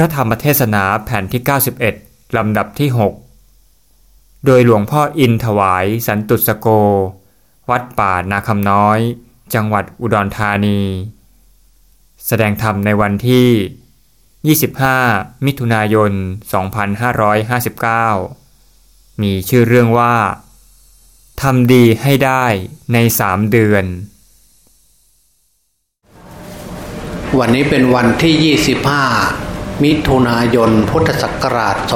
ระธรรมเทศนาแผ่นที่ 91 ลำดับที่ 6 โดยหลวงพ่ออินถวายสันตุสโก วัดป่านาคำน้อย จังหวัดอุดรธานี แสดงธรรมในวันที่ 25 มิถุนายน 2559 มีชื่อเรื่องว่าทำดีให้ได้ในสามเดือน วันนี้เป็นวันที่ 25 มิถุนายนพุทธศักราช 2559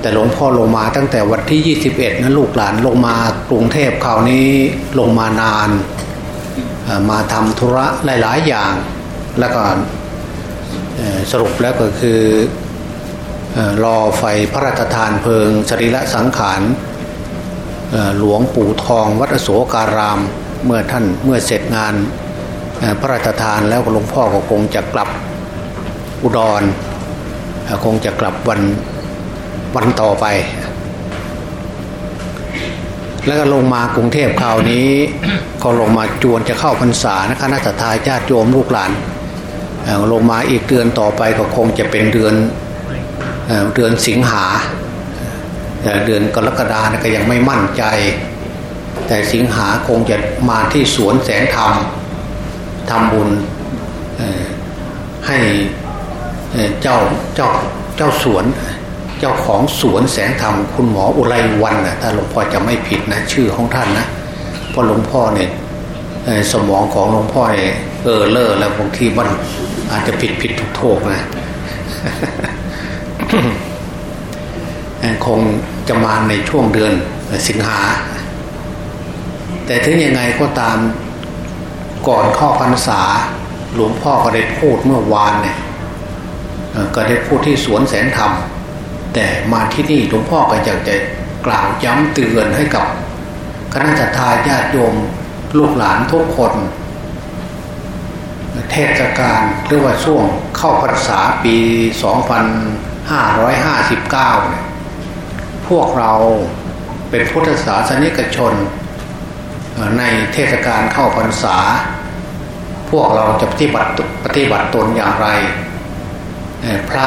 แต่หลวงพ่อลงมาตั้งแต่วันที่ 21 นะลูกหลานลงมากรุงเทพคราวนี้ลงมานาน มาทำธุระหลาย ๆ อย่าง แล้วก็สรุปแล้วก็คือรอไฟพระราชทานเพลิงสรีระสังขารหลวงปู่ทองวัดโสการามเมื่อท่านเมื่อเสร็จงาน พระราชทานแล้วหลวงพ่อก็คงจะกลับอุดรคงจะกลับวันวันต่อไป แล้วก็ลงมากรุงเทพคราวนี้ก็ลงมาจวนจะเข้าพรรษานะคณะทาญาติโยมลูกหลานลงมาอีกเดือนต่อไปก็คงจะเป็นเดือนเดือนสิงหาเดือนกรกฎาก็ยังไม่มั่นใจ แต่สิงหาคงจะมาที่สวนแสงธรรม ทำบุญให้เจ้าเจ้าเจ้าสวน เจ้าของสวนแสงธรรมคุณหมออุไรวันนะถ้าหลวงพ่อจะไม่ผิดนะชื่อของท่านนะเพราะหลวงพ่อเนี่ยสมองของหลวงพ่อเนี่ยเออเลอแล้วบางทีมันอาจจะผิดผิดถูกถูกนะคงจะมาในช่วงเดือนสิงหา แต่ถึงยังไงก็ตาม ก่อนข้อพรรษา หลวงพ่อก็ได้พูดเมื่อวานเนี่ยก็ได้พูดที่สวนแสนธรรม แต่มาที่นี่หลวงพ่อก็อยากจะกล่าวย้ำเตือนให้กับคณะทาญาติโยมลูกหลานทุกคน เทศกาลหรือว่าช่วงเข้าพรรษาปี 2559เนี่ยพวกเราเป็นพุทธศาสนิกชน ในเทศกาลเข้าพรรษา พวกเราจะปฏิบัติปฏิบัติตนอย่างไร พระ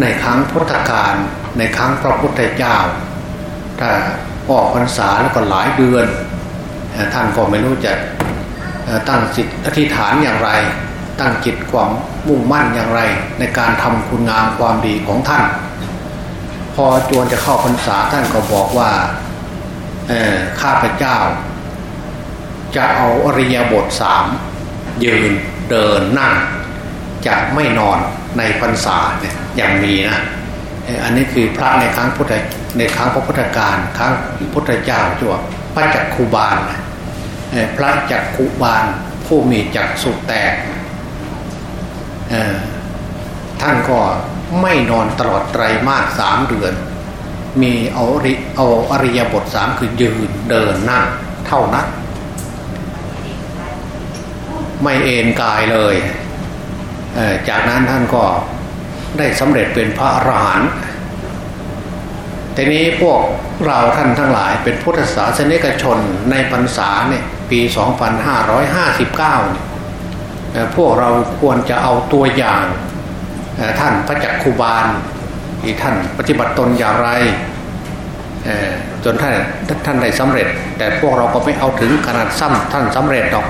ในครั้งพุทธกาลในครั้งพระพุทธเจ้าถ้าออกพรรษาแล้วก็หลายเดือน ท่านก็ไม่รู้จะตั้งจิตอธิษฐานอย่างไร ตั้งจิตความมุ่งมั่นอย่างไร ในการทำคุณงามความดีของท่าน พอจวนจะเข้าพรรษาท่านก็บอกว่าข้าพเจ้า จะเอาอริยบทสามยืนเดินนั่งจะไม่นอนในพรรษาเนี่ยอย่างมีนะอันนี้คือพระในครั้งพุทธในครั้งพระพุทธการครั้งพุทธเจ้าจัวพระจักคูบาลพระจักคูบาลผู้มีจักสุแตกท่านก็ไม่นอนตลอดไตรมาสสามเดือน มีเอาอริเอาอริยบทสามคือยืนเดินนั่งเท่านั้น ไม่เอนกายเลยจากนั้นท่านก็ได้สำเร็จเป็นพระอรหันต์ทีนี้พวกเราท่านทั้งหลายเป็นพุทธศาสนิกชนในพรรษาเนี่ยปี 2559เนี่ยพวกเราควรจะเอาตัวอย่างท่านพระจักคูบาลที่ท่านปฏิบัติตนอย่างไรจนท่านท่านได้สำเร็จ แต่พวกเราก็ไม่เอาถึงขนาดซ้ำท่านสำเร็จหรอก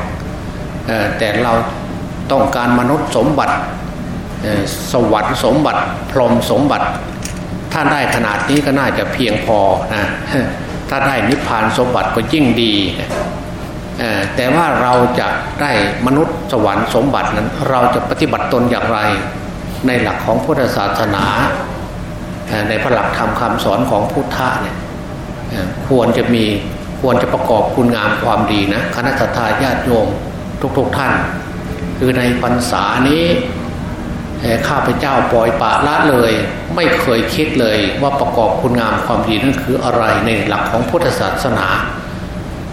แต่เราต้องการมนุษย์สมบัติสวรรค์สมบัติ พรหมสมบัติ ถ้าได้ขนาดนี้ก็น่าจะเพียงพอนะถ้าได้นิพพานสมบัติก็ยิ่งดีแต่ว่าเราจะได้มนุษย์สวรรค์สมบัตินั้น เราจะปฏิบัติตนอย่างไร ในหลักของพุทธศาสนา ในพระหลักธรรมคำสอนของพุทธะเนี่ยควรจะมีควรจะประกอบคุณงามความดีนะคณะทาญาติโยม ทุกๆทท่าน คือในพรรษานี้ข้าพเจ้าปล่อยปะละเลย ไม่เคยคิดเลยว่าประกอบคุณงามความดีนั่นคืออะไรในหลักของพุทธศาสนา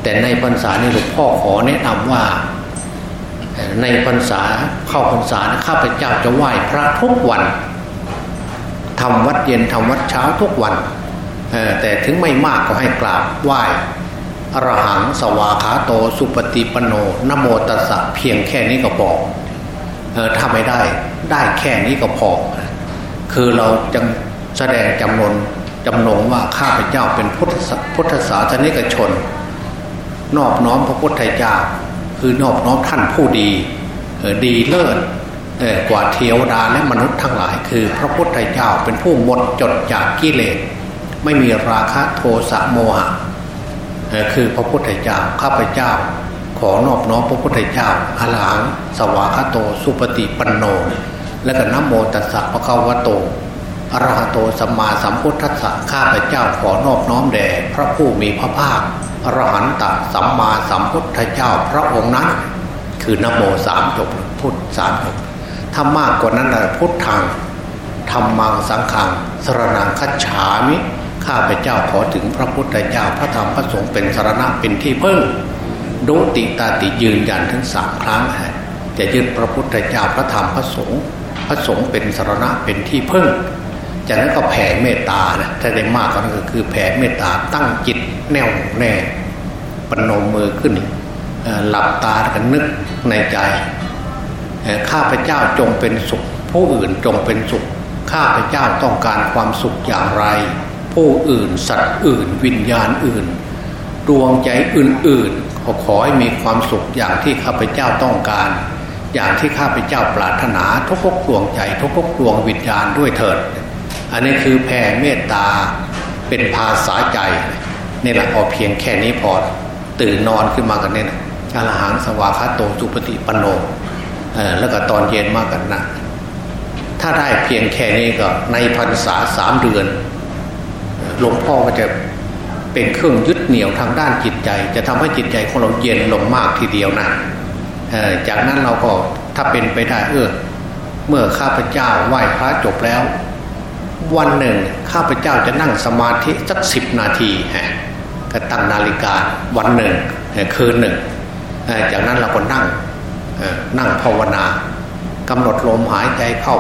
แต่ในพรรษาในหลวงพ่อขอแนะนำว่า ในพรรษาเข้าพรรษาข้าพเจ้าจะไหว้พระทุกวันทำวัดเย็นทำวัดเช้าทุกวันแต่ถึงไม่มากก็ให้กราบไหว้ อรหังสวาขาโตสุปฏิปโนนโมตัสสะเพียงแค่นี้ก็บอกถ้าไม่ได้ได้แค่นี้ก็พอ คือเราจังแสดงจำนวนจำนงว่าข้าพเจ้าเป็นพุทธพุทธศาสนิกชน นอบน้อมพระพุทธเจ้า คือนอบน้อมท่านผู้ดีดีเลิศกว่าเทวดาและมนุษย์ทั้งหลาย คือ พระพุทธเจ้าเป็นผู้หมดจดจากกิเลสไม่มีราคะโทสะโมหะ คือพระพุทธเจ้าข้าพเจ้า ขอนอบน้อมพระพุทธเจ้าอรหังสวากาโตสุปฏิปันโน และก็นโมตัสสะพระคาวโตอรหะโตสัมมาสัมพุทธัสสะข้าพเจ้าขอนอบน้อมแด่พระผู้มีพระภาคอรหันตสัมมาสัมพุทธเจ้าพระองค์นั้น คือนโมสามจบพุทธสามจบถ้ามากกว่านั้นพุทธังธรรมังสังขังสรนังคัจฉามิ ข้าพเจ้าขอถึงพระพุทธเจ้าพระธรรมพระสงฆ์เป็นสารณะเป็นที่พึ่งดุติตาติยืนยันถึงสามครั้งจะยึดพระพุทธเจ้าพระธรรมพระสงฆ์พระสงฆ์เป็นสารณะเป็นที่พึ่ง จากนั้นก็แผ่เมตตานะถ้าได้มากก็คือแผ่เมตตาตั้งจิตแน่วแน่ปนมมือขึ้นหลับตากันนึกในใจข้าพเจ้าจงเป็นสุข ผู้อื่นจงเป็นสุข ข้าพเจ้าต้องการความสุขอย่างไร ผู้อื่น สัตว์อื่น วิญญาณอื่น ดวงใจอื่นๆขอขอให้มีความสุขอย่างที่ข้าพเจ้าต้องการ อย่างที่ข้าพเจ้าปรารถนาทุกๆดวงใจทุกๆดวงวิญญาณด้วยเถิด อันนี้คือแผ่เมตตาเป็นภาษาใจนี่แหละพอเพียงแค่นี้พอตื่นนอนขึ้นมากันเนี่ยนะอรหังสวาคาโตสุปฏิปโนแล้วก็ตอนเย็นมากกันนะถ้าได้เพียงแค่นี้ก็ในพรรษาสามเดือน หลวงพ่อก็จะเป็นเครื่องยึดเหนี่ยวทางด้านจิตใจ จะทำให้จิตใจของเราเย็นลงมากทีเดียวนะจากนั้นเราก็ถ้าเป็นไปได้เออเมื่อข้าพเจ้าไหว้พระจบแล้ว วันหนึ่งข้าพเจ้าจะนั่งสมาธิสักสิบนาทีฮะก็ตั้งนาฬิกาวันหนึ่งคืนหนึ่งจากนั้นเราก็นั่งนั่งภาวนากำหนดลมหายใจเข้า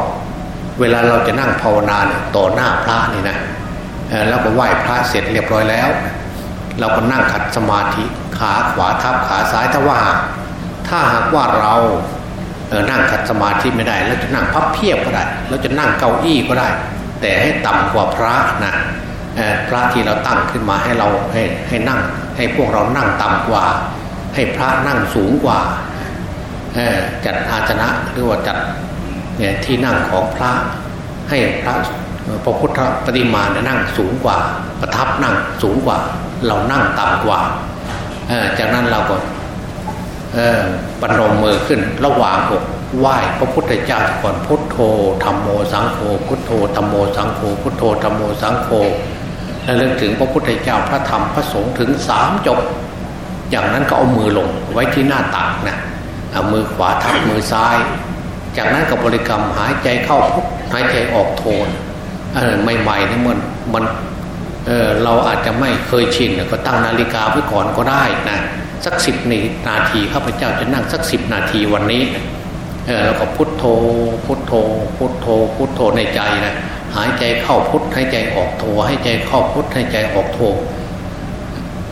เวลาเราจะนั่งภาวนาเนี่ยต่อหน้าพระนี่นะ แล้วก็ไหว้พระเสร็จเรียบร้อยแล้ว เราก็นั่งขัดสมาธิขาขวาทับขาซ้ายถ้าว่า ถ้าหากว่าเราเนั่งขัดสมาธิไม่ได้เราจะนั่งพับเพียบก็ได้เราจะนั่งเก้าอี้ก็ได้ แต่ให้ต่ำกว่าพระนะพระที่เราตั้งขึ้นมาให้เราให้ให้นั่ง ให้พวกเรานั่งต่ำกว่า ให้พระนั่งสูงกว่าจัดอาชนะหรือว่าจัดเนี่ยที่นั่งของพระให้พระ พระพุทธปฏิมาเนี่ยนั่งสูงกว่า ประทับนั่งสูงกว่า เรานั่งต่ำกว่าจากนั้นเราก็ปนมมือขึ้นระหว่างอกไหว้พระพุทธเจ้าก่อนพุทโธธรรมโมสังโฆพุทโธธรรมโมสังโฆพุทโธธรรมโมสังโฆแล้วเรื่องถึงพระพุทธเจ้าพระธรรมพระสงฆ์ถึงสามจบอย่างนั้นก็เอามือลงไว้ที่หน้าตักนะเอามือขวาทับมือซ้าย จากนั้นกับบริกรรมหายใจเข้าพุทหายใจออกโทน ใหม่ๆนี่มันมันเเราอาจจะไม่เคยชินก็ตั้งนาฬิกาไว้ก่อนก็ได้นะสักสิบนาทีข้าพเจ้าจะนั่งสักสิบนาทีวันนี้แล้วก็พุทโธพุทโธพุทโธพุทโธในใจนะหายใจเข้าพุทหายใจออกโธหายใจเข้าพุทหายใจออกโธ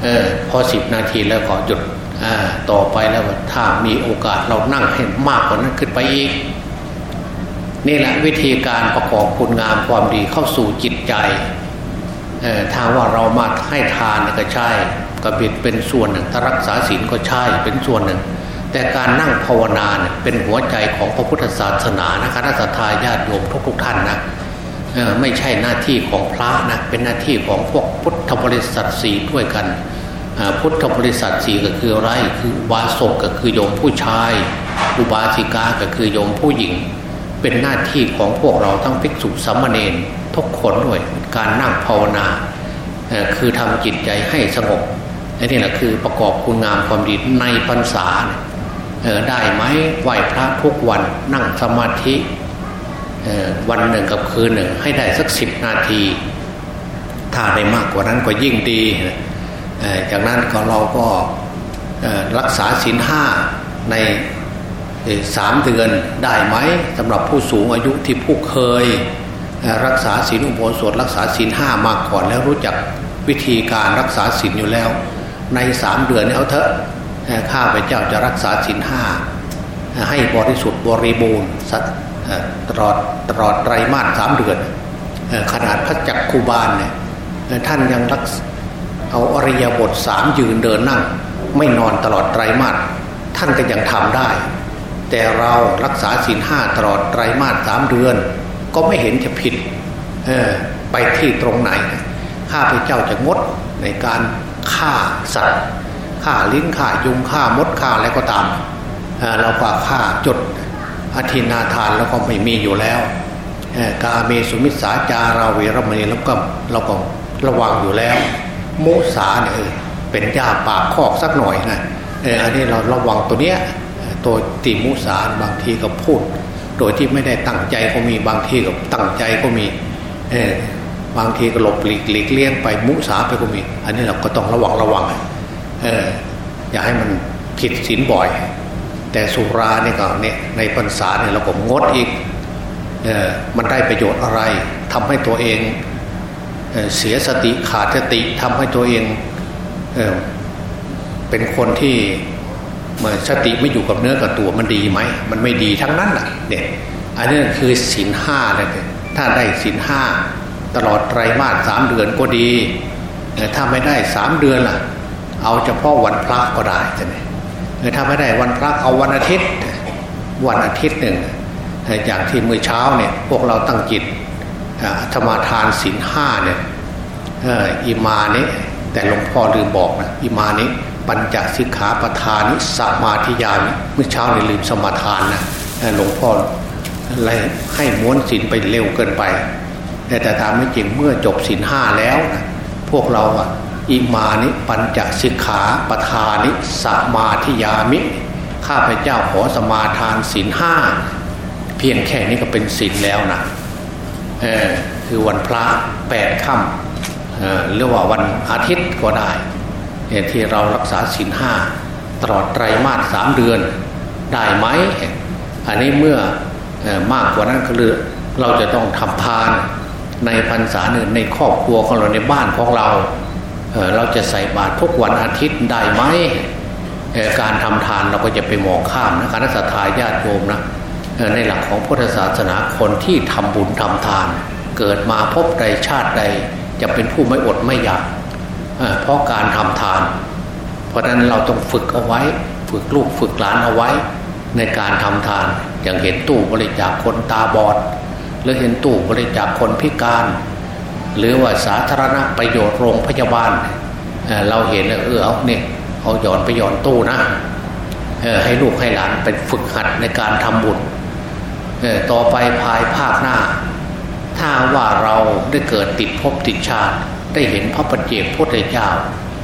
เออพอสิบนาทีแล้วก็หยุดต่อไปแล้วถ้ามีโอกาสเรานั่งให้มากกว่านั้นขึ้นไปอีก นี่แหละวิธีการประกอบคุณงามความดีเข้าสู่จิตใจถ้าว่าเรามาให้ทานก็ใช่ก็เป็นส่วนหนึ่งถ้ารักษาศีลก็ใช่เป็นส่วนหนึ่ง แต่การนั่งภาวนาเป็นหัวใจของพระพุทธศาสนานะคะสัตยาญาติโยมทุกๆท่านนะไม่ใช่หน้าที่ของพระนะเป็นหน้าที่ของพวกพุทธบริษัทสีด้วยกัน พุทธบริษัทสีก็คืออะไรคือวาสกก็คือโยมผู้ชาย อุบาสิกาก็คือโยมผู้หญิง เป็นหน้าที่ของพวกเราทั้งภิกษุสามเณรทุกคนด้วยการนั่งภาวนาคือทำจิตใจให้สงบนี่แหละคือประกอบคุณงามความดีในพรรษาได้ไหมไหวพระทุกวันนั่งสมาธิวันหนึ่งกับคืนหนึ่งให้ได้สักสิบนาที ถ้าได้มากกว่านั้นก็ยิ่งดี จากนั้นก็เราก็รักษาศีลห้าใน สามเดือนได้ไหมสำหรับผู้สูงอายุที่ผู้เคย รักษาศีลอุโบสถรักษาศีลห้ามาก่อนแล้วรู้จักวิธีการรักษาศีลอยู่แล้ว ในสามเดือนเอาเถอะข้าพเจ้าจะรักษาศีลห้าให้บริสุทธิ์บริบูรณ์ตลอดตลอดไตรมาสสามเดือนขนาดพระจักคูบาลเนี่ยท่านยังรักเอาอริยบทสามยืนเดินนั่ง ไม่นอนตลอดไตรมาสท่านก็ยังทำได้ แต่เรารักษาศีลห้าตลอดไตรมาสสามเดือน ก็ไม่เห็นจะผิดไปที่ตรงไหน ข้าพเจ้าจะงดในการฆ่าสัตว์ฆ่าลิ้นฆ่ายุงฆ่ามดฆ่าอะไรก็ตามเราก็ฆ่าจดอธินาทานแล้วก็ไม่มีอยู่แล้วกาเมสุมิสาจาราเวรมณีแล้วก็เราก็ระวังอยู่แล้ว โมสาเนี่ยเป็นยาปากคอกสักหน่อยนะอันนี้เราระวังตัวเนี้ย ตัวติมุสาบางทีก็พูด โดยที่ไม่ได้ตั้งใจก็มีบางทีก็ตั้งใจก็มีบางทีก็หลบหลีกหลีกเลี่ยงไปมุสาไปก็มี อันนี้เราก็ต้องระวังระวังเอออย่าให้มันผิดศีลบ่อย แต่สุราเนี่ยก็เนี่ยในพรรษาเนี่ยเราก็งดอีกเออมันได้ประโยชน์อะไรทำให้ตัวเองเอเสียสติขาดสติทำให้ตัวเองเออเป็นคนที่ มื่อสติไม่อยู่กับเนื้อกับตัวมันดีไหม มันไม่ดีทั้งนั้นแหละเนี่ยอันนี้คือศีลห้าเลยถ้าได้ศีลห้าตลอดไตรมาสสามเดือนก็ดีถ้าไม่ได้สามเดือนล่ะ เอาเฉพาะวันพระก็ได้ใช่ไหมถ้าไม่ได้วันพระเอาวันอาทิตย์ วันอาทิตย์หนึ่งอย่างที่เมื่อเช้าเนี่ยพวกเราตั้งจิตธรรมาทานศีลห้าเนี่ยอิมานี้แต่หลวงพ่อลืมบอกนะอิมานี้ ปัญจสิกขาประธานิสมาธิยานเมื่อเช้าเนี่ยลืมสมาทานนะหลวงพ่ออะไรให้ม้วนศีลไปเร็วเกินไปแต่ตามไม่จริงเมื่อจบศีลห้าแล้วนะพวกเราอะอิมานิปัญจสิกขาปทานิสมาธิยามิข้าพเจ้าขอสมาทานศีลห้าเพียงแค่นี้ก็เป็นศีลแล้วนะเออคือวันพระแปดค่ำหรือว่าวันอาทิตย์ก็ได้ ที่เรารักษาศีลห้าตลอดไตรมาสสามเดือนได้ไหม อันนี้เมื่อมากกว่านั้นก็คือเราจะต้องทำทานในพรรษาหนึ่งในครอบครัวของเราในบ้านของเรา เราจะใส่บาตรทุกวันอาทิตย์ได้ไหมการทำทานเราก็จะไปมองข้ามนะการศรัทธาญาติโยมนะในหลักของพุทธศาสนาคนที่ทำบุญทำทาน เกิดมาพบใดชาติใดจะเป็นผู้ไม่อดไม่อยาก เพราะการทำทาน เพราะนั้นเราต้องฝึกเอาไว้ ฝึกลูกฝึกหลานเอาไว้ ในการทำทาน อย่างเห็นตู้บริจาคคนตาบอด หรือเห็นตู้บริจาคคนพิการ หรือว่าสาธารณประโยชน์โรงพยาบาล เราเห็นเออเอาเนี่ยเอาหย่อนไปหย่อนตู้นะให้ลูกให้หลานเป็นฝึกหัดในการทำบุญต่อไปภายภาคหน้า ถ้าว่าเราได้เกิดติดภพติดชาติ ได้เห็นพระปัจเจกพุทธเจ้า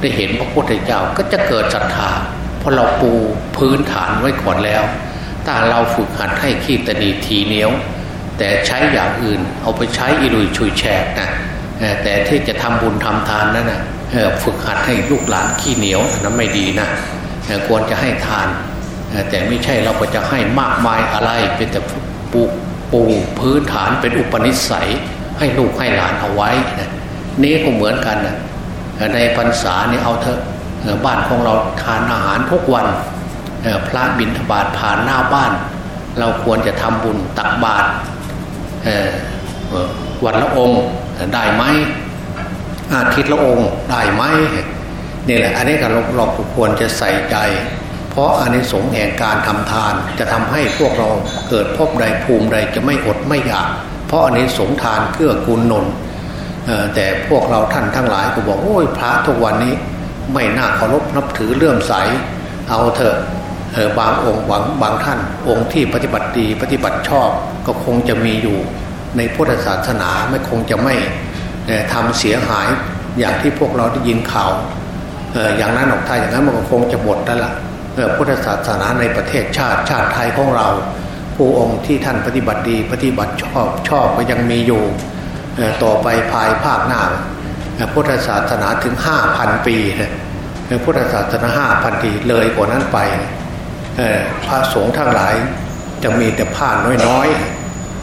ได้เห็นพระพุทธเจ้าก็จะเกิดศรัทธาเพราะเราปูพื้นฐานไว้ก่อนแล้ว ถ้าเราฝึกหัดให้ขี้ตนีทีเหนียว แต่ใช้อย่างอื่นเอาไปใช้อิรุยชุยแฉกนะแต่ที่จะทำบุญทำทานนั่นนะฝึกหัดให้ลูกหลานขี้เหนียวนั้นไม่ดีนะควรจะให้ทาน แต่ไม่ใช่เราก็จะให้มากมายอะไรเป็นแต่ปูปูพื้นฐานเป็นอุปนิสัยให้ลูกให้หลานเอาไว้นะ นี่ก็เหมือนกันนะในพรรษานี่เอาเถอะบ้านของเราทานอาหารทุกวันพระบิณฑบาตผ่านหน้าบ้าน เราควรจะทำบุญตักบาตรวันละองค์ได้ไหมอาทิตย์ละองค์ได้ไหมนี่แหละอันนี้ก็เราเราควรจะใส่ใจ เพราะอันนี้สงแห่งการทำทาน จะทำให้พวกเราเกิดพบใดภูมิใดจะไม่อดไม่อยาก เพราะอันนี้สงทานเพื่อกุลนน แต่พวกเราท่านทั้งหลายก็บอกโอ้ยพระทุกวันนี้ไม่น่าเคารพนับถือเลื่อมใส เอาเถอะบางองค์หวังบางท่าน องค์ที่ปฏิบัติดีปฏิบัติชอบก็คงจะมีอยู่ในพุทธศาสนาไม่คงจะไม่ทำเสียหายอย่างที่พวกเราได้ยินข่าวอย่างนั้นออกถ้าอย่างนั้นมันก็คงจะหมดแล้วล่ะพุทธศาสนาในประเทศชาติชาติไทยของเรา ผู้องค์ที่ท่านปฏิบัติดีปฏิบัติชอบชอบก็ยังมีอยู่ ต่อไปภายภาคหน้าพุทธศาสนาถึงห้าพันปีพุทธศาสนาห้าพันปีเลยกว่านั้นไปพระสงฆ์ทั้งหลายจะมีแต่ผ้าน้อย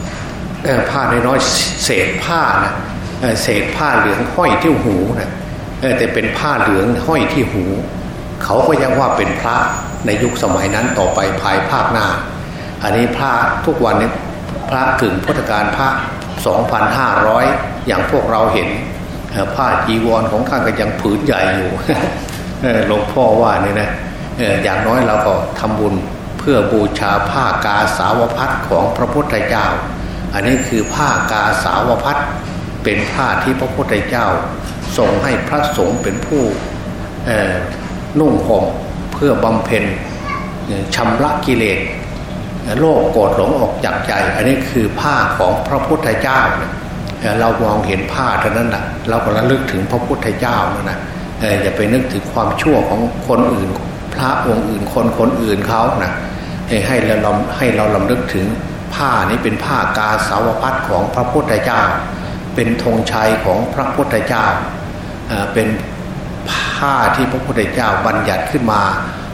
ๆผ้าน้อยๆเศษผ้านะเศษผ้าเหลืองห้อยที่หูนะแต่เป็นผ้าเหลืองห้อยที่หู เขาก็ยังว่าเป็นพระในยุคสมัยนั้นต่อไปภายภาคหน้า อันนี้พระทุกวันนี้พระกึ่งพุทธการพระ 2,500 อย่างพวกเราเห็นผ้าจีวรของข้าก็ยังผืนใหญ่อยู่หลวงพ่อว่านี่นะอย่างน้อยเราก็ทำบุญเพื่อบูชาผ้ากาสาวพัดของพระพุทธเจ้า อันนี้คือผ้ากาสาวพัดเป็นผ้าที่พระพุทธเจ้าทรงให้พระสงฆ์เป็นผู้นุ่งห่มเพื่อบำเพ็ญชำระกิเลส โลกโกรธหลงออกจากใจ อันนี้คือผ้าของพระพุทธเจ้า เรามองเห็นผ้าเท่านั้นนะเราก็ระลึกถึงพระพุทธเจ้านะนะอย่าไปนึกถึงความชั่วของคนอื่น พระองค์อื่นคนคนอื่นเขานะให้เราให้เราลำลึกถึงผ้านี้เป็นผ้ากาสาวพัดของพระพุทธเจ้า เป็นธงชัยของพระพุทธเจ้าเป็นผ้าที่พระพุทธเจ้าบัญญัติขึ้นมา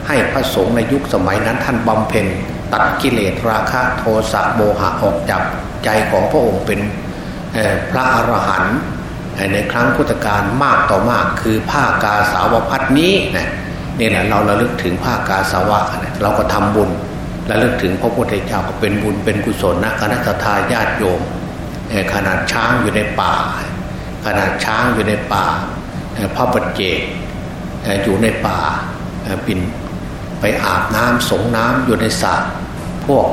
ให้พระสงฆ์ในยุคสมัยนั้นท่านบำเพ็ญ ตัดกิเลสราคะโทสะโมหะออกจากใจของพระองค์เป็นพระอรหันต์ในครั้งพุทธกาลมากต่อมากคือผ้ากาสาวพัดนี้นะนี่แหละเราระลึกถึงผ้ากาสาวะเราก็ทำบุญระลึกถึงพระพุทธเจ้าก็เป็นบุญเป็นกุศลนะคณะทาญาติโยมขนาดช้างอยู่ในป่า ขนาดช้างอยู่ในป่าพระปัจเจกอยู่ในป่าปิน ไปอาบน้ำสงน้ำอยู่ในสระพวก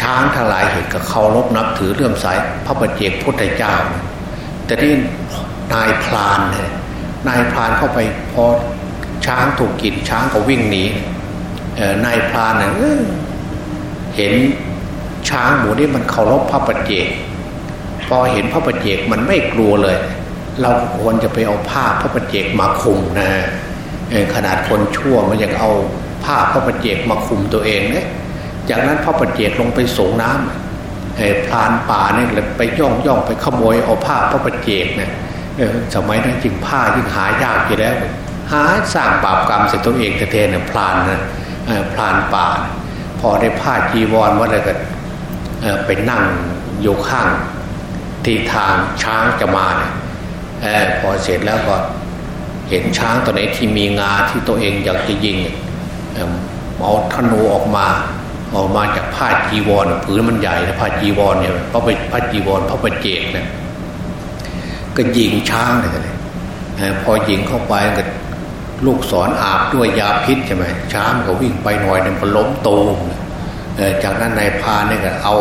ช้างทั้งหลายเห็นก็เคารพนับถือเรื่อมสายพระปัจเจกพุทธเจ้า แต่นี่นายพรานนายพรานเข้าไปพอช้างถูกกินช้างก็วิ่งหนีนายพรานเห็นช้างหมูนี่มันเคารพพระปัจเจกพอเห็นพระปัจเจกมันไม่กลัวเลย เราควรจะไปเอาผ้าพระปัจเจกมาคุมนะ ขนาดคนชั่วมันยังเอาผ้าพระปัจเจกมาคุมตัวเองเนี่ยจากนั้นพระปัจเจกลงไปสงน้ำพรานป่าเนี่ยไปย่องย่องไปขโมยเอาผ้าพระปัจเจกเนี่ยสมัยนั้นจริงผ้ายิ่งหายากอยู่แล้ว หาสร้างบาปกรรมเสร็จตัวเองเทเนี่ยพรานนะพรานป่า พอได้ผ้าจีวรว่าอะไรกันไปนั่งอยู่ข้างที่ทางช้างจะมาเนี่ยพอเสร็จแล้วก็ เห็นช้างตัวไหนที่มีงาที่ตัวเองอยากจะยิงเอาธนูออกมาออกมาจากผ้าจีวรผืนมันใหญ่นะผ้าจีวรเนี่ยพระเป็นผ้าจีวรพระประเจกเนี่ยก็ยิงช้างเลยพอยิงเข้าไปก็ลูกศรออาบด้วยยาพิษใช่ไหมช้างก็วิ่งไปหน่อยนึงก็ล้มตูมจากนั้นนายพาเนี่ยก็เอา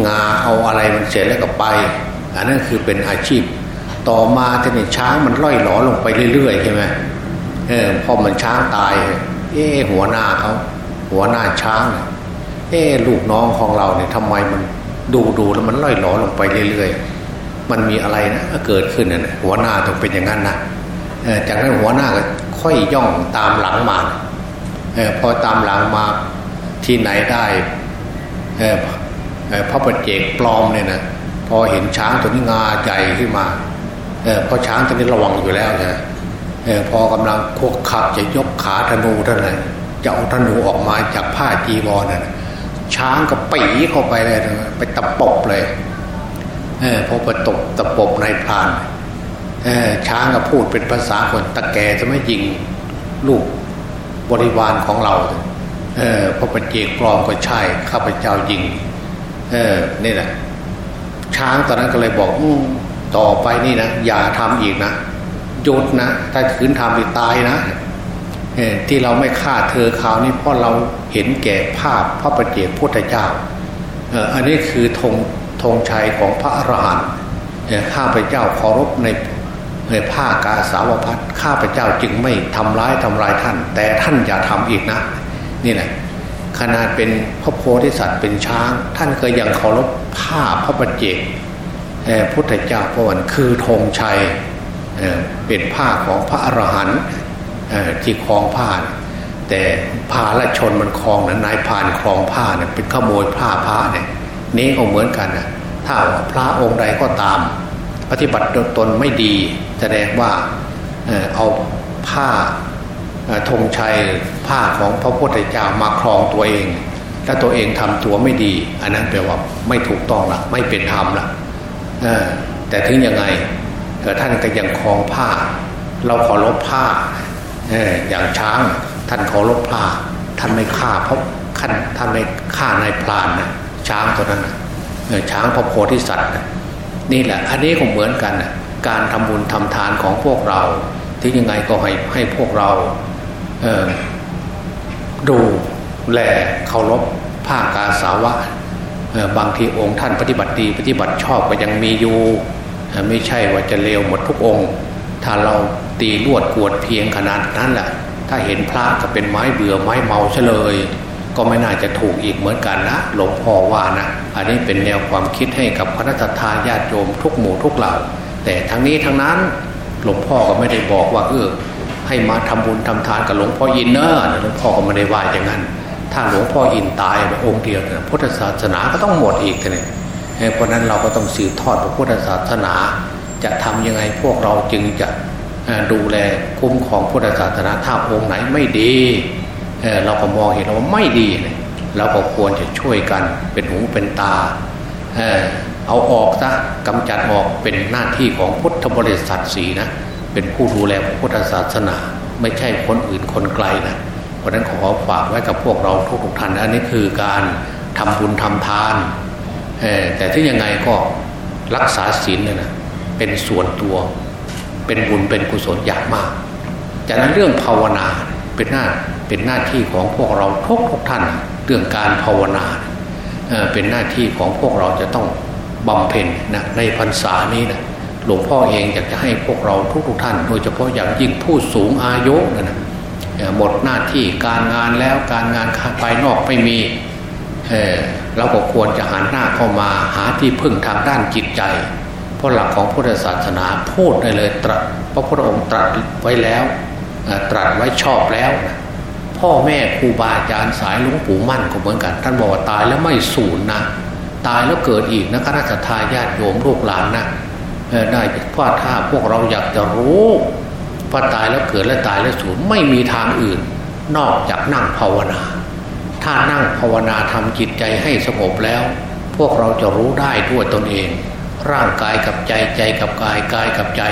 เงาเอาอะไรมันเสร็จแล้วก็ไป อันนั้นคือเป็นอาชีพ ต่อมาทีนี้ช้างมันล่อยหลอลงไปเรื่อยๆใช่ไหมเออพอมันช้างตาย เอ๊หัวหน้าเขาหัวหน้าช้างเอ๊ลูกน้องของเราเนี่ยทำไมมันดูดูแล้วมันล่อยหลอลงไปเรื่อยๆ มันมีอะไรนะเกิดขึ้นน่ะหัวหน้าต้องเป็นอย่างนั้นนะจากนั้นหัวหน้าก็ค่อยย่องตามหลังมาอพอตามหลังมาที่ไหนได้พระปัจเจกปลอมเนี่ยนะพอเห็นช้างตัวนี้งาใหญ่ขึ้นมา เออพอช้างตัวนี้ระวังอยู่แล้วใช่เออพอกำลังควกขับจะยกขาธนูเท่านั้นจะเอาธนูออกมาจากผ้าจีวรน่ะช้างก็ปีเข้าไปเลยไปตะปบเลยเออพอไปตกตะปบในพรานเออช้างก็พูดเป็นภาษาคนตะแกจะไม่ยิงลูกบริวารของเราเออพอปเจกปลอมก็ใช่ข้าพเจ้ายิง เออนี่แหละช้างตอนนั้นก็เลยบอกอ ต่อไปนี่นะอย่าทำอีกนะหยุดนะถ้าขืนทำจะตายนะที่เราไม่ฆ่าเธอคราวนี้เพราะเราเห็นแก่ภาพพระประเจกพุทธเจ้าอันนี้คือธงธงชัยของพระอรหันต์ข้าพเจ้าเคารพในในผ้ากาสาวพัดข้าพเจ้าจึงไม่ทำร้ายทำลายท่าน แต่ท่านอย่าทำอีกนะ นี่แหละขนาดเป็นพระโพธิสัตว์เป็นช้าง ท่านก็ยังเคารพผ้าพระประเจก พุทธเจ้าพระวันคือธงชัยเป็นผ้าของพระอรหันต์ที่คลองผ้า แต่พาละชนมันคลองนะนายพานคลองผ้าเนี่ยเป็นขโมยผ้าพระเนี่ยนี้ก็เหมือนกันนะถ้าพระองค์ใดก็ตาม ปฏิบัติตนไม่ดี แสดงว่าเอาผ้าธงชัยผ้าของพระพุทธเจ้ามาครองตัวเอง ถ้าตัวเองทำตัวไม่ดี อันนั้นแปลว่าไม่ถูกต้องละไม่เป็นธรรมละ แต่ถึงยังไงท่านก็ยังคลองผ้า เราขอลบผ้าอย่างช้างท่านขอลบผ้า ท่านไม่ฆ่าเพราะท่านท่านไม่ฆ่านายพรานนะช้างตัวนั้นนะช้างพระโพธิสัตว์นะนี่แหละ อันนี้ก็เหมือนกันนะการทำบุญทำทานของพวกเรา ที่ยังไงก็ให้ให้พวกเราเดูแลเคารพผ้ากาสาวะ บางทีองค์ท่านปฏิบัติดีปฏิบัติชอบก็ยังมีอยู่ไม่ใช่ว่าจะเลวหมดทุกองค์ ถ้าเราตีลวดกวดเพียงขนาดนั้นแหละถ้าเห็นพระก็เป็นไม้เบื่อไม้เมาเฉลย ก็ไม่น่าจะถูกอีกเหมือนกันนะหลวงพ่อว่านะ อันนี้เป็นแนวความคิดให้กับคณะทาญาติโยมทุกหมู่ทุกเหล่า แต่ทั้งนี้ทั้งนั้นหลวงพ่อก็ไม่ได้บอกว่าเออให้มาทำบุญทำทานกับหลวงพ่ออินเนอร์หลวงพ่อก็ไม่ได้ว่าอย่างนั้น ถ้าหลวงพ่ออินตายไปองค์เดียวพุทธศาสนาก็ต้องหมดอีกเลยเพราะนั้นเราก็ต้องสืบทอดพระพุทธศาสนา จะทํำยังไงพวกเราจึงจะดูแลคุ้มของพุทธศาสนาถ้าองค์ไหนไม่ดีเราก็มองเห็นว่าไม่ดีเราก็ควรจะช่วยกันเป็นหูเป็นตาเเอาออกซะกำจัดออกเป็นหน้าที่ของพุทธบริษัทสีนะเป็นผู้ดูแลพุทธศาสนา ไม่ใช่คนอื่นคนไกลนะ เพราะนั้นขอฝากไว้กับพวกเราทุกๆท่านอันนี้คือการทำบุญทำทานแต่ที่ยังไงก็รักษาศีลเนี่ยนะเป็นส่วนตัวเป็นบุญเป็นกุศลอย่างมาก จากนั้นเรื่องภาวนาเป็นหน้าเป็นหน้าที่ของพวกเราทุกทุกท่านเรื่องการภาวนาเป็นหน้าที่ของพวกเราจะต้องบำเพ็ญนะในพรรษานี้นะหลวงพ่อเองอยากจะให้พวกเราทุกทุกท่าน โดยเฉพาะอย่างยิ่งผู้สูงอายุนะนะ หมดหน้าที่การงานแล้วการงานภายนอกไม่มีเเราก็ควรจะหันหน้าเข้ามาหาที่พึ่งทางด้านจิตใจ เพราะหลักของพุทธศาสนาพูดได้เลยตรัสพระพุทธองค์ตรัสไว้แล้วตรัสไว้ชอบแล้ว พ่อแม่ครูบาอาจารย์สายหลวงปู่มั่นก็เหมือนกัน ท่านบอกว่าตายแล้วไม่สูญนะ ตายแล้วเกิดอีกนะคณะทาญาติโยมลูกหลานนะได้เพราะถ้าพวกเราอยากจะรู้ ว่าตายแล้วเกิดและตายแล้วสูญไม่มีทางอื่น นอกจากนั่งภาวนา ถ้านั่งภาวนาทำจิตใจให้สงบแล้ว พวกเราจะรู้ได้ด้วยตนเอง ร่างกายกับใจใจกับกายกายกับใจ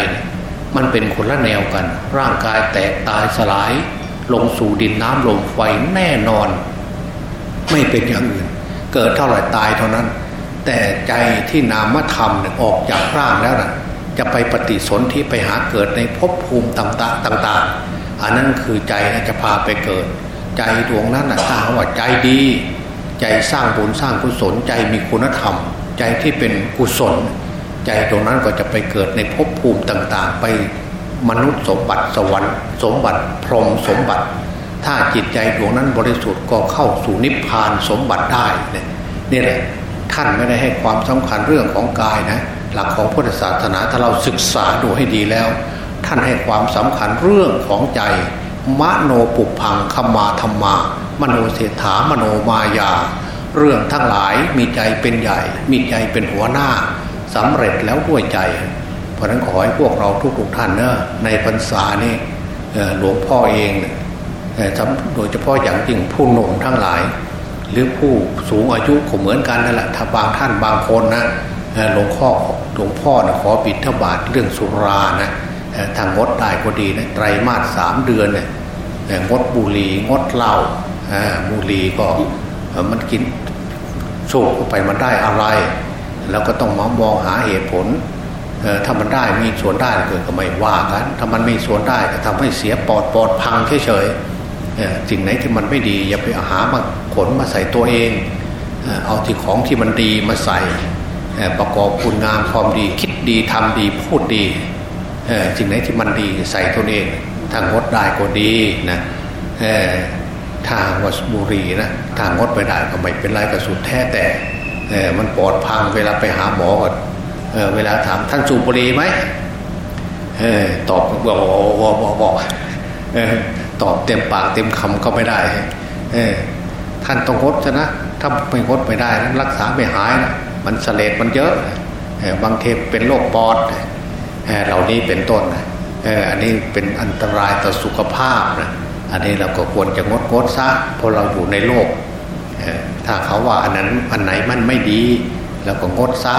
มันเป็นคนละแนวกัน ร่างกายแตกตายสลาย ลงสู่ดินน้ำลมไฟแน่นอน ไม่เป็นอย่างอื่น เกิดเท่าไหร่ตายเท่านั้น แต่ใจที่นามธรรมออกจากร่างแล้วนะ จะไปปฏิสนธิไปหาเกิดในภพภูมิต่างๆ อันนั้นคือใจจะพาไปเกิด ใจดวงนั้นนะถ้าว่าใจดี ใจสร้างบุญสร้างกุศลใจมีคุณธรรม ใจที่เป็นกุศล ใจตรงนั้นก็จะไปเกิดในภพภูมิต่างๆ ไปมนุษย์สมบัติสวรรค์ สมบัติพรหมสมบัติ ถ้าจิตใจดวงนั้นบริสุทธิ์ก็เข้าสู่นิพพานสมบัติได้เนี่ยนี่แหละท่านไม่ได้ให้ความสำคัญเรื่องของกายนะ หลักของพุทธศาสนาถ้าเราศึกษาดูให้ดีแล้ว ท่านให้ความสำคัญเรื่องของใจ มโนปุพังขมาธรรมา มโนเศรษฐามโนมายา เรื่องทั้งหลายมีใจเป็นใหญ่ มีใจเป็นหัวหน้าสำเร็จแล้วด้วยใจ เพราะนั้นขอให้พวกเราทุกๆท่านเนอะในพรรษานี้หลวงพ่อเองโดยเฉพาะอย่างยิ่งผู้หนุ่มทั้งหลาย หรือผู้สูงอายุก็เหมือนกันนั่นแหละถ้าบางท่านบางคนนะ หลวงพ่อหลวงพ่อนะขอปิดทบาทเรื่องสุรานะทางงดได้ก็ดีนะไตรมาสสามเดือนเนี่ยงดบุหรี่งดเหล้าบุหรี่ก็มันกินสูบไปมันได้อะไร แล้วก็ต้องมามองหาเหตุผลถ้ามันได้มีส่วนได้เกิดก็ไม่ว่ากันถ้ามันไม่ส่วนได้ก็ทำให้เสียปอดปอดพังเฉยๆสิ่งไหนที่มันไม่ดีอย่าไปหามาขนมาใส่ตัวเอง เอาที่ของที่มันดีมาใส่ ประกอบคุณงามความดี คิดดีทำดีพูดดีสิ่งไหนที่มันดีใส่ตนเองทางงดได้ก็ดีนะทางวัสบุรีนะทางงดไปได้ก็ไม่เป็นไรก็สุดแท้แต่มันปลอดพังเวลาไปหาหมอก่อนเวลาถามท่านสูบบุหรี่ไหมตอบบอกบอกบอกบอกตอบเต็มปากเต็มคำก็ไม่ได้ท่านต้องงดนะถ้าไม่งดไม่ได้ รักษาไม่หายนะ มันเสลดมันเยอะบางทีเป็นโรคปอดเหล่านี้เป็นต้นอันนี้เป็นอันตรายต่อสุขภาพนะอันนี้เราก็ควรจะงดงดซะเพราะเราอยู่ในโลกถ้าเขาว่าอันนั้นอันไหนมันไม่ดีเราก็งดซะ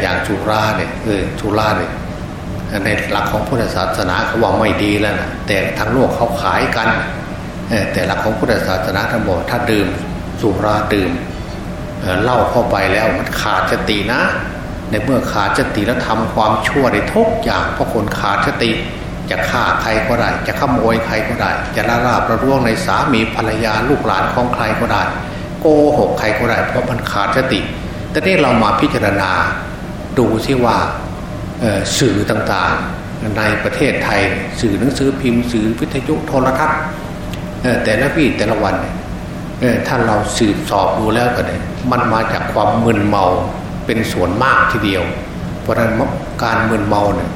อย่างสุราเนี่ยเออสุราเนี่ยในหลักของพุทธศาสนาเขาว่าไม่ดีแล้วนะแต่ทั้งโลกเขาขายกันแต่หลักของพุทธศาสนาท่านบอกถ้าดื่มสุราดื่ม เล่าเข้าไปแล้วมันขาดสตินะ ในเมื่อขาดสติแล้วทำความชั่วได้ทุกอย่างเพราะคนขาดสติ จะฆ่าใครก็ได้ จะขโมยใครก็ได้ จะละลาบระร่วงในสามีภรรยาลูกหลานของใครก็ได้ โกหกใครก็ได้ เพราะมันขาดสติ แต่นี่เรามาพิจารณาดูซิว่าสื่อต่างๆในประเทศไทย สื่อหนังสือพิมพ์สื่อวิทยุโทรทัศน์แต่ละวี่แต่ละวัน ถ้าเราสืบสอบดูแล้วก็ได้มันมาจากความมึนเมาเป็นส่วนมากทีเดียว เพราะนั้นการมึนเมาเนี่ย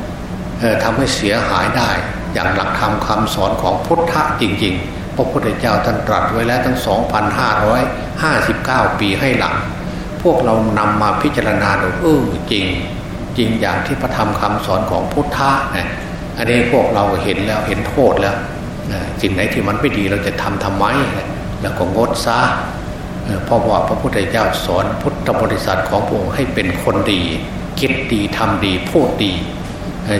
ทำให้เสียหายได้อย่างหลักธรรมคาสอนของพุทธะจริง ๆ พระพุทธเจ้าท่านตรัสไว้แล้วทั้ง 2,559 ปีให้หลัง พวกเรานำมาพิจารณาดูเออจริง จริงอย่างที่พระธรรมคำสอนของพุทธะนะอันนี้พวกเราเห็นแล้วเห็นโทษแล้วสิ่งไหนที่มันไม่ดีเราจะทำทำไม แล้วก็งดซะเพราะว่าพระพุทธเจ้าสอนพุทธบริษัทของพระองค์ให้เป็นคนดีคิดดีทำดีพูดดี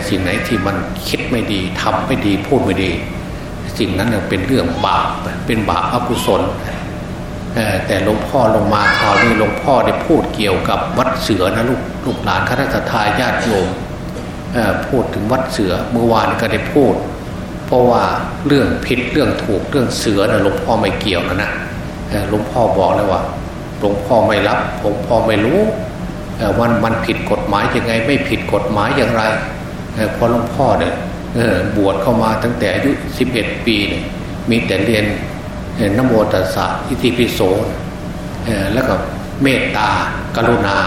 สิ่งไหนที่มันคิดไม่ดีทำไม่ดีพูดไม่ดี สิ่งนั้นเป็นเรื่องบาปเป็นบาปอกุศลแต่หลวงพ่อลงมาคราวนี้หลวงพ่อได้พูดเกี่ยวกับวัดเสือนะลูกลูกหลานข้าราชทายญาติโยมพูดถึงวัดเสือเมื่อวานก็ได้พูด เพราะว่าเรื่องผิดเรื่องถูกเรื่องเสือนะหลวงพ่อไม่เกี่ยวนะนะหลวงพ่อบอกเลยว่าหลวงพ่อไม่รับหลวงพ่อไม่รู้วันมันผิดกฎหมายยังไง ไม่ผิดกฎหมายอย่างไรพอหลวงพ่อเนี่ยบวชเข้ามาตั้งแต่อายุ11 ปีเนี่ยมีแต่เรียนนโมตัสสะอิติปิโสแล้วก็เมตตา กรุณา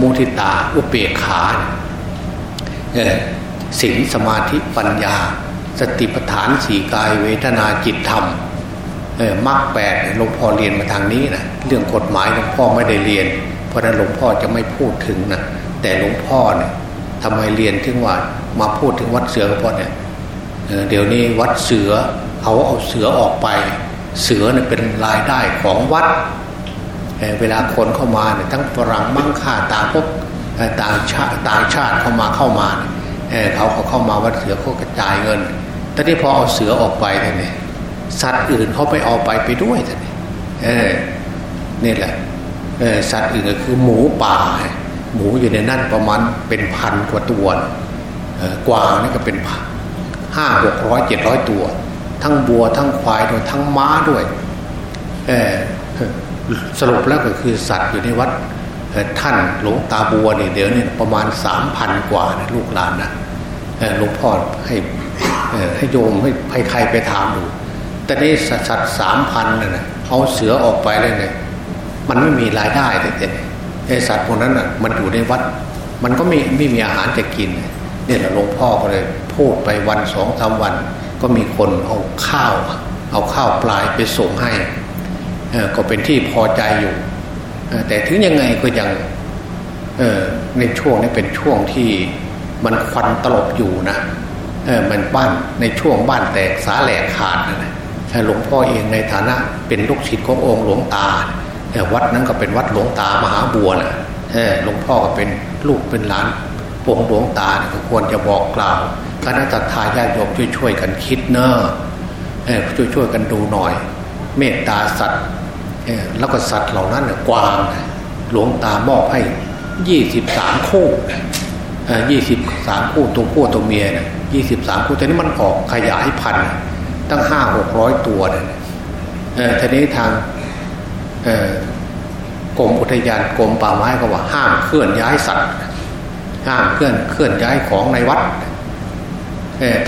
มุทิตา อุเบกขาศีลสมาธิปัญญา สติปัฏฐานสี่กายเวทนาจิตธรรมมรรคแปดหลวงพ่อเรียนมาทางนี้นะเรื่องกฎหมายหลวงพ่อไม่ได้เรียน เพราะนั้นหลวงพ่อจะไม่พูดถึงนะแต่หลวงพ่อเนี่ยทำไมเรียนถึงว่ามาพูดถึงวัดเสือก็เพราะเนี่ยเดี๋ยวนี้วัดเสือเขาเอาเสือออกไป เสือเนี่ยเป็นรายได้ของวัดเเวลาคนเข้ามาเนี่ยทั้งฝรั่งมั่งค่าต่างพวกต่างชาติต่างชาติเข้ามาเข้ามาเเขาเขาเข้ามาวัดเสือเขากระจายเงิน แต่ที่พอเอาเสือออกไปเนี่ยสัตว์อื่นเขาไปเอาไปไปด้วยท่านเออนี่แหละเออสัตว์อื่นก็คือหมูป่า หมูอยู่ในนั่นประมาณเป็นพันกว่าตัวกวางนี่ก็เป็นห้าหกร้อยเจ็ดร้อยตัว ทั้งบัวทั้งควายด้วยทั้งม้าด้วยเออสรุปแล้วก็คือสัตว์อยู่ในวัดท่านหลวงตาบัวเนี่ยเดี๋ยวนี้ประมาณสามพันกว่านะลูกหลานนะหลวงพ่อให้ ให้โยมให้ให้ใครไปถามดู แต่นี้สัตว์สามพันเลยนะเอาเสือออกไปเลยเนี่ยมันไม่มีรายได้แต่ไอสัตว์พวกนั้นอะมันอยู่ในวัด มันก็ไม่ไม่มีอาหารจะกิน เนี่ยแหละหลวงพ่อก็เลยพูดไปวันสองสาวัน ก็มีคนเอาข้าว เอาข้าวปลายไปส่งให้ก็เป็นที่พอใจอยู่ แต่ถึงยังไงก็ยังในช่วงนี้เป็นช่วงที่มันควันตลบอยู่นะ เออมันบ้านในช่วงบ้านแตกสาแหลกขาดนะหลวงพ่อเองในฐานะเป็นลูกศิษย์ขององค์หลวงตาแต่วัดนั้นก็เป็นวัดหลวงตามหาบัวนะหลวงพ่อก็เป็นลูกเป็นหลานปวงหลวงตาก็ควรจะบอกกล่าวคณะตัทายาโยมช่วยๆกันคิดเนอะช่วยๆกันดูหน่อย เมตตาสัตว์แล้วก็สัตว์เหล่านั้นกวางหลวงตามอบให้ยี่สิบสามคู่ ยี่สิบสามคู่ตัวผู้ตัวเมียนะยี่สิบสามคู่แต่นี้มันออกขยายพันธุ์ตั้งห้าหกร้อยตัวเนี่ยทีนี้ทางกรมอุทยานกรมป่าไม้ก็ว่าห้ามเคลื่อนย้ายสัตว์ห้ามเคลื่อนเคลื่อนย้ายของในวัด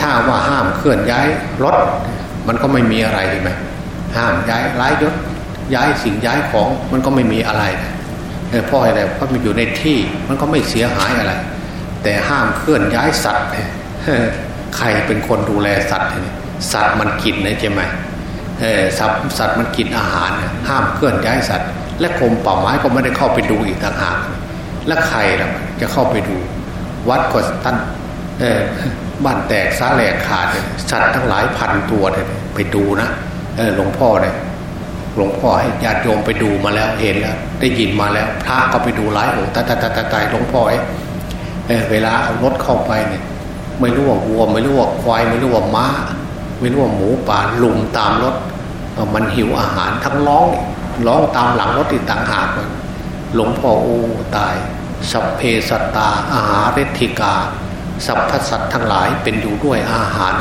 ถ้าว่าห้ามเคลื่อนย้ายรถ มันก็ไม่มีอะไรใช่ไหมห้ามย้ายร้ายยศย้ายสิ่งย้ายของมันก็ไม่มีอะไรเพราะอะไรเพราะมันอยู่ในที่มันก็ไม่เสียหายอะไร แต่ห้ามเคลื่อนย้ายสัตว์ใครเป็นคนดูแลสัตว์เนี่ยสัตว์มันกินนะใช่ไหมเออสัตว์สัตว์มันกินอาหาร ห้ามเคลื่อนย้ายสัตว์ และกรมป่าไม้ก็ไม่ได้เข้าไปดูอีกต่างหากและใครล่ะจะเข้าไปดู วัดก็ท่านเออบ้านแตกซาแหลกขาดสัตว์ทั้งหลายพันตัวเลยไปดูนะเออหลวงพ่อเนี่ยหลวงพ่อให้ญาติโยมไปดูมาแล้วเห็นแล้ว ได้ยินมาแล้ว พระก็ไปดูหลายองค์ตายตายตายตายหลวงพ่อ เเวลาเอารถเข้าไปเนี่ยไม่รู้ว่าวัวไม่รู้ว่าควายไม่รู้ว่าม้า ไม่รู้ว่าหมูป่าลุมตามรถมันหิวอาหารทั้งร้องร้องตามหลังรถติดต่างหากหลวงพ่อโอ้ตาย สัพเพสัตตาอาหารเรติกา สัพพสัตทั้งหลายเป็นอยู่ด้วยอาหาร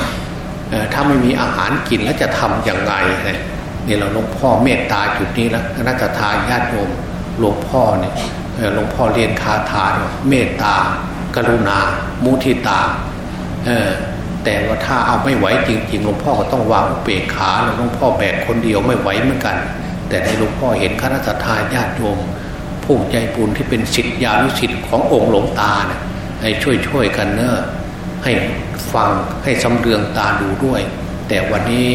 ถ้าไม่มีอาหารกินแล้วจะทำอย่างไรเนี่ยเราหลวงพ่อเมตตาจุดนี้แล้วนักทาญาติโยมหลวงพ่อเนี่ยหลวงพ่อเรียนคาถาเมตตา กรุณา มุทิตาแต่ว่าถ้าเอาไม่ไหวจริงๆหลวงพ่อก็ต้องวางเปกขาหลวงพ่อแบกคนเดียวไม่ไหวเหมือนกัน แต่ในหลวงพ่อเห็นคณะทาญาติโยม ผู้ใจบุญที่เป็นสิทธิานุสิทธิ์ขององค์หลวงตาเนี่ยให้ช่วยๆกันเนอะให้ฟังให้สำเรืองตาดูด้วย แต่วันนี้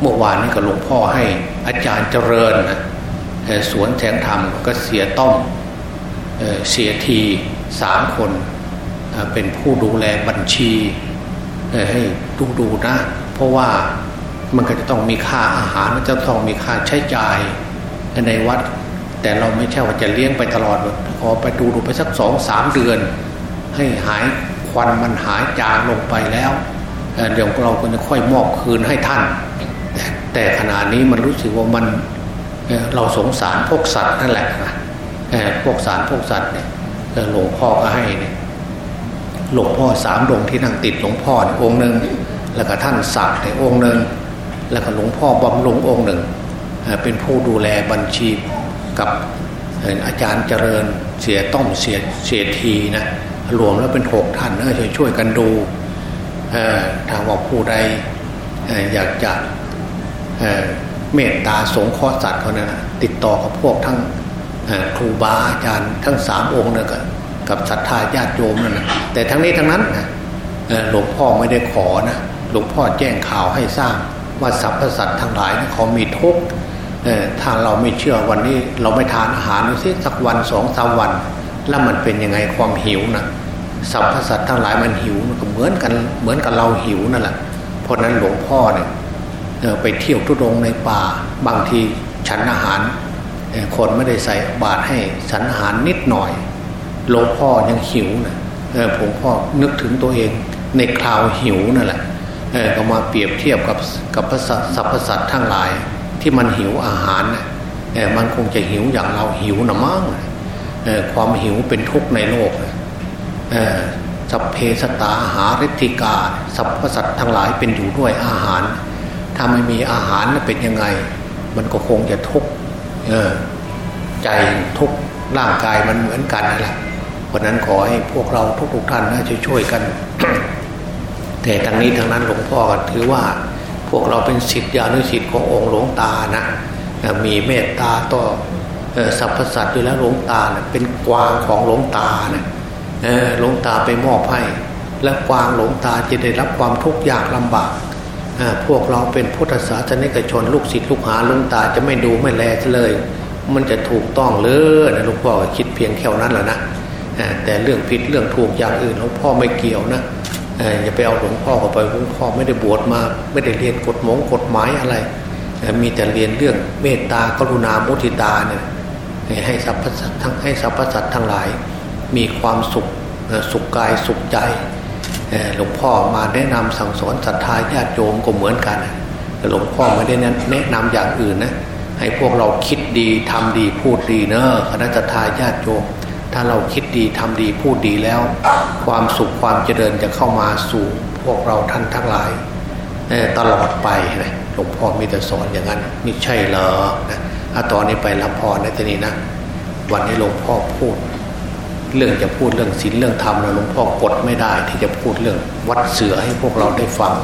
เมื่อวานนี้ก็หลวงพ่อให้อาจารย์เจริญนะสวนแสงธรรมก็เสียต้อมเสียทีสามคน เป็นผู้ดูแลบัญชีให้ดูดูนะ เพราะว่ามันก็จะต้องมีค่าอาหารมันจะต้องมีค่าใช้จ่ายในวัด แต่เราไม่ใช่ว่าจะเลี้ยงไปตลอดพอไปดูดูไปสักสองสามเดือน ให้หายควันมันหายจางลงไปแล้วเดี๋ยวเราก็จะค่อยมอบคืนให้ท่าน แต่ขณะนี้มันรู้สึกว่ามันเราสงสารพวกสัตว์นั่นแหละนะพวกสารพวกสัตว์เนี่ยหลวงพ่อก็ให้เนี่ย หลวงพ่อสามดวงที่นั่งติดหลวงพ่อองค์หนึ่งแล้วก็ท่านศักดิ์ในองค์หนึ่งแล้วก็หลวงพ่อบำรุงองค์หนึ่ง เป็นผู้ดูแลบัญชีกับอาจารย์เจริญเสียต้อมเสียเสียทีนะรวมแล้วเป็นหกท่านเออช่วยช่วยกันดูถ้าว่าผู้ใดอยากจะเมตตาสงเคราะห์สัตว์เขานะติดต่อกับพวกทั้งครูบาอาจารย์ทั้งสามองค์เนี่ยกั กับศรัทธาญาติโยมนั่นนะแต่ทั้งนี้ทั้งนั้นหลวงพ่อไม่ได้ขอนะหลวงพ่อแจ้งข่าวให้ทราบว่าสรรพสัตว์ทั้งหลายเขามีทุกข์ถ้าเราไม่เชื่อวันนี้เราไม่ทานอาหารสิสักวันสองสามวัน แล้วมันเป็นยังไงความหิวนะสรรพสัตว์ทั้งหลายมันหิวก็เหมือนกันเหมือนกับเราหิวนั่นแหละเพราะนั้นหลวงพ่อเนี่ยไปเที่ยวทุดงในป่าบางทีฉันอาหารคนไม่ได้ใส่บาตรให้ฉันอาหารนิดหน่อย หลวงพ่อยังหิวนะผมพ่อนึกถึงตัวเองในคราวหิวนั่นแหละเออก็มาเปรียบเทียบกับกับสรรพสัตว์ทั้งหลาย ที่มันหิวอาหารนะมันคงจะหิวอย่างเราหิวนะมั้งเออความหิวเป็นทุกข์ในโลกเออสัพเพสตาอาหารฤทธิกาสรรพสัตว์ทั้งหลายเป็นอยู่ด้วยอาหาร ถ้าไม่มีอาหารเป็นยังไง มันก็คงจะทุกข์ใจทุกข์ร่างกายมันเหมือนกันนั่นแหละ เพราะนั้นขอให้พวกเราทุกๆท่านนะช่วยกัน แต่ทางนี้ทางนั้นหลวงพ่อก็ถือว่าพวกเราเป็นสิทธิานุสิทธิ์ขององค์หลวงตานะมีเมตตาต่อสรรพสัตว์อยู่แล้วหลวงตาเนะเป็นกวางของหลวงตาเนะหลวงตาไปมอบให้ และกวางหลวงตาจะได้รับความทุกข์ยากลำบากพวกเราเป็นพุทธศาสนิกชนลูกศิษย์ลูกหาหลวงตาจะไม่ดูไม่แลเลย มันจะถูกต้องเลยนะหลวงพ่อคิดเพียงแค่นั้นแหละนะ แต่เรื่องผิดเรื่องถูกอย่างอื่นหลวงพ่อไม่เกี่ยวนะอย่าไปเอาหลวงพ่อเข้าไปหลวงพ่อไม่ได้บวชมา ไม่ได้เรียนกฎมงกฎหมายอะไร มีแต่เรียนเรื่องเมตตากรุณามุทิตาเนี่ยให้สรรพสัตว์ทั้งให้สรรพสัตว์ทั้งหลาย มีความสุขสุขกายสุขใจหลวงพ่อมาแนะนำสั่งสอนศรัทธาญาติโยมก็เหมือนกันแต่หลวงพ่อไม่ได้แนะนำอย่างอื่นนะให้พวกเราคิดดีทำดีพูดดีเนอะคณะศรัทธาญาติโยม ถ้าเราคิดดีทำดีพูดดีแล้ว ความสุขความเจริญจะเข้ามาสู่พวกเราท่านทั้งหลายตลอดไปนะหลวงพ่อมีแต่สอนอย่างนั้นนี่ใช่เหรอนะถ้าตอนนี้ไปรับพรในทีนี้นะวันนี้หลวงพ่อพูด เรื่องจะพูดเรื่องศีลเรื่องธรรมแล้วหลวงพ่อกดไม่ได้ที่จะพูดเรื่องวัดเสือให้พวกเราได้ฟัง